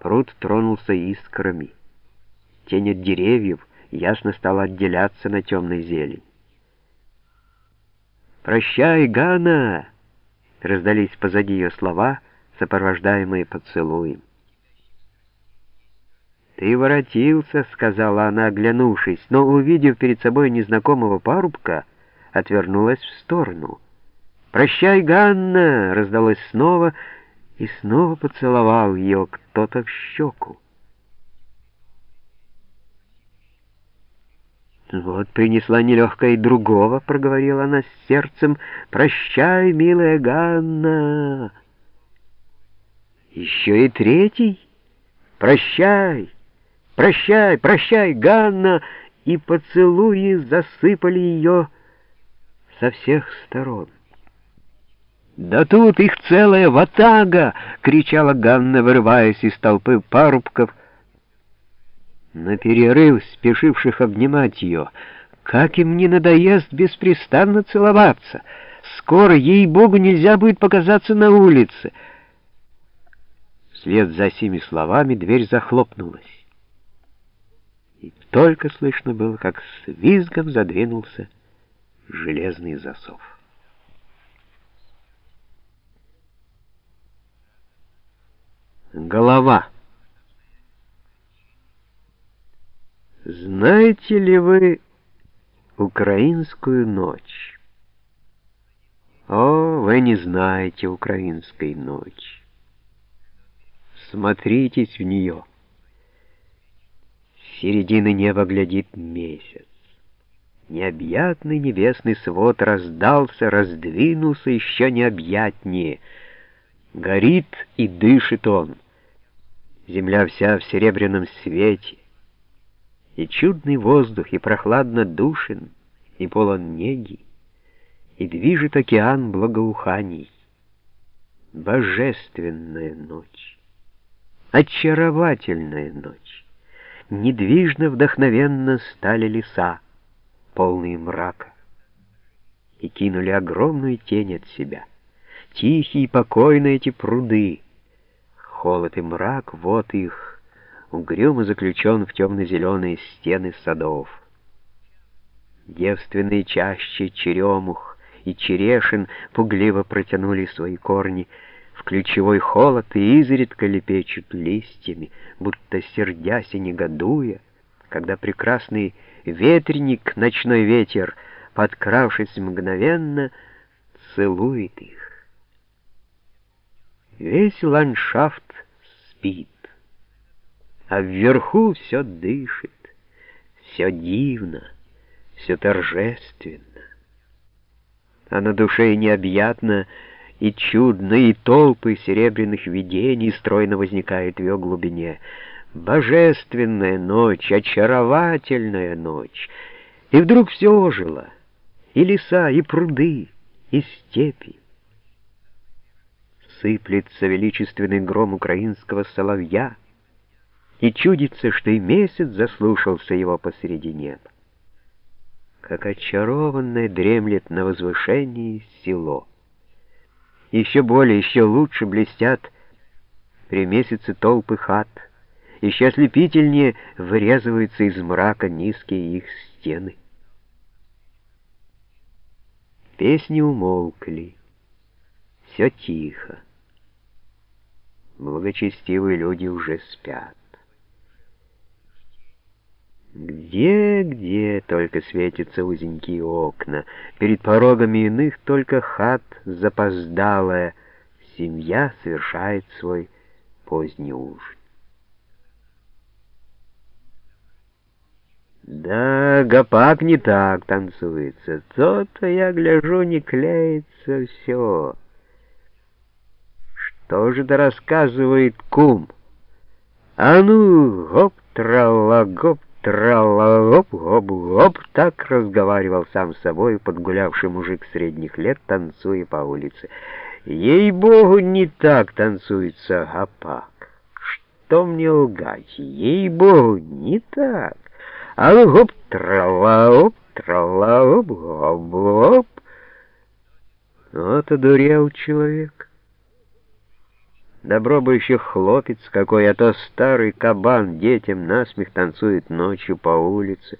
Пруд тронулся искрами. Тень от деревьев ясно стала отделяться на темной зелень. «Прощай, Гана!» — раздались позади ее слова, сопровождаемые поцелуем. «Ты воротился», — сказала она, оглянувшись, но, увидев перед собой незнакомого парубка, отвернулась в сторону. «Прощай, Ганна!» — раздалось снова, и снова поцеловал ее кто-то в щеку. «Вот принесла нелегкая другого», — проговорила она с сердцем. «Прощай, милая Ганна!» «Еще и третий? Прощай! Прощай, прощай, Ганна!» И поцелуи засыпали ее со всех сторон. «Да тут их целая ватага!» — кричала Ганна, вырываясь из толпы парубков, на перерыв спешивших обнимать ее. Как им не надоест беспрестанно целоваться! Скоро, ей-богу, нельзя будет показаться на улице. Вслед за сими словами дверь захлопнулась. И только слышно было, как с визгом задвинулся железный засов. Голова. Знаете ли вы украинскую ночь? О, вы не знаете украинской ночи. Смотритесь в нее. С середины неба глядит месяц. Необъятный небесный свод раздался, раздвинулся еще необъятнее. Горит и дышит он. Земля вся в серебряном свете и чудный воздух, и прохладно душен, и полон неги, и движет океан благоуханий. Божественная ночь, очаровательная ночь. Недвижно вдохновенно стали леса, полные мрака, и кинули огромную тень от себя. Тихие и покойные эти пруды, холод и мрак, вот их, угрюмо заключен в темно-зеленые стены садов. Девственные чащи черемух и черешин пугливо протянули свои корни в ключевой холод и изредка лепечут листьями, будто сердясь и негодуя, когда прекрасный ветреник, ночной ветер, подкравшись мгновенно, целует их. Весь ландшафт спит а вверху все дышит, все дивно, все торжественно. А на душе необъятно и чудно, и толпы серебряных видений стройно возникают в ее глубине. Божественная ночь, очаровательная ночь. И вдруг все ожило, и леса, и пруды, и степи. Сыплется величественный гром украинского соловья — и чудится, что и месяц заслушался его посреди неба. Как очарованное дремлет на возвышении село. Еще более, еще лучше блестят при месяце толпы хат, еще ослепительнее вырезываются из мрака низкие их стены. Песни умолкли, все тихо. Благочестивые люди уже спят. Где-где только светятся узенькие окна, перед порогами иных только хат запоздалая, семья совершает свой поздний ужин. Да, гопак не так танцуется, то-то, я гляжу, не клеится все. Что же да рассказывает кум? А ну, гоп, трала, гоп, Трала-гоп-гоп-гоп, так разговаривал сам с собой подгулявший мужик средних лет, танцуя по улице. Ей-богу, не так танцуется гопак. Что мне лгать? Ей-богу, не так. А ну гоп, трала-гоп, трала-гоп-гоп-гоп. Вот одурел человек. Добро бы еще хлопец какой, а то старый кабан детям насмех танцует ночью по улице.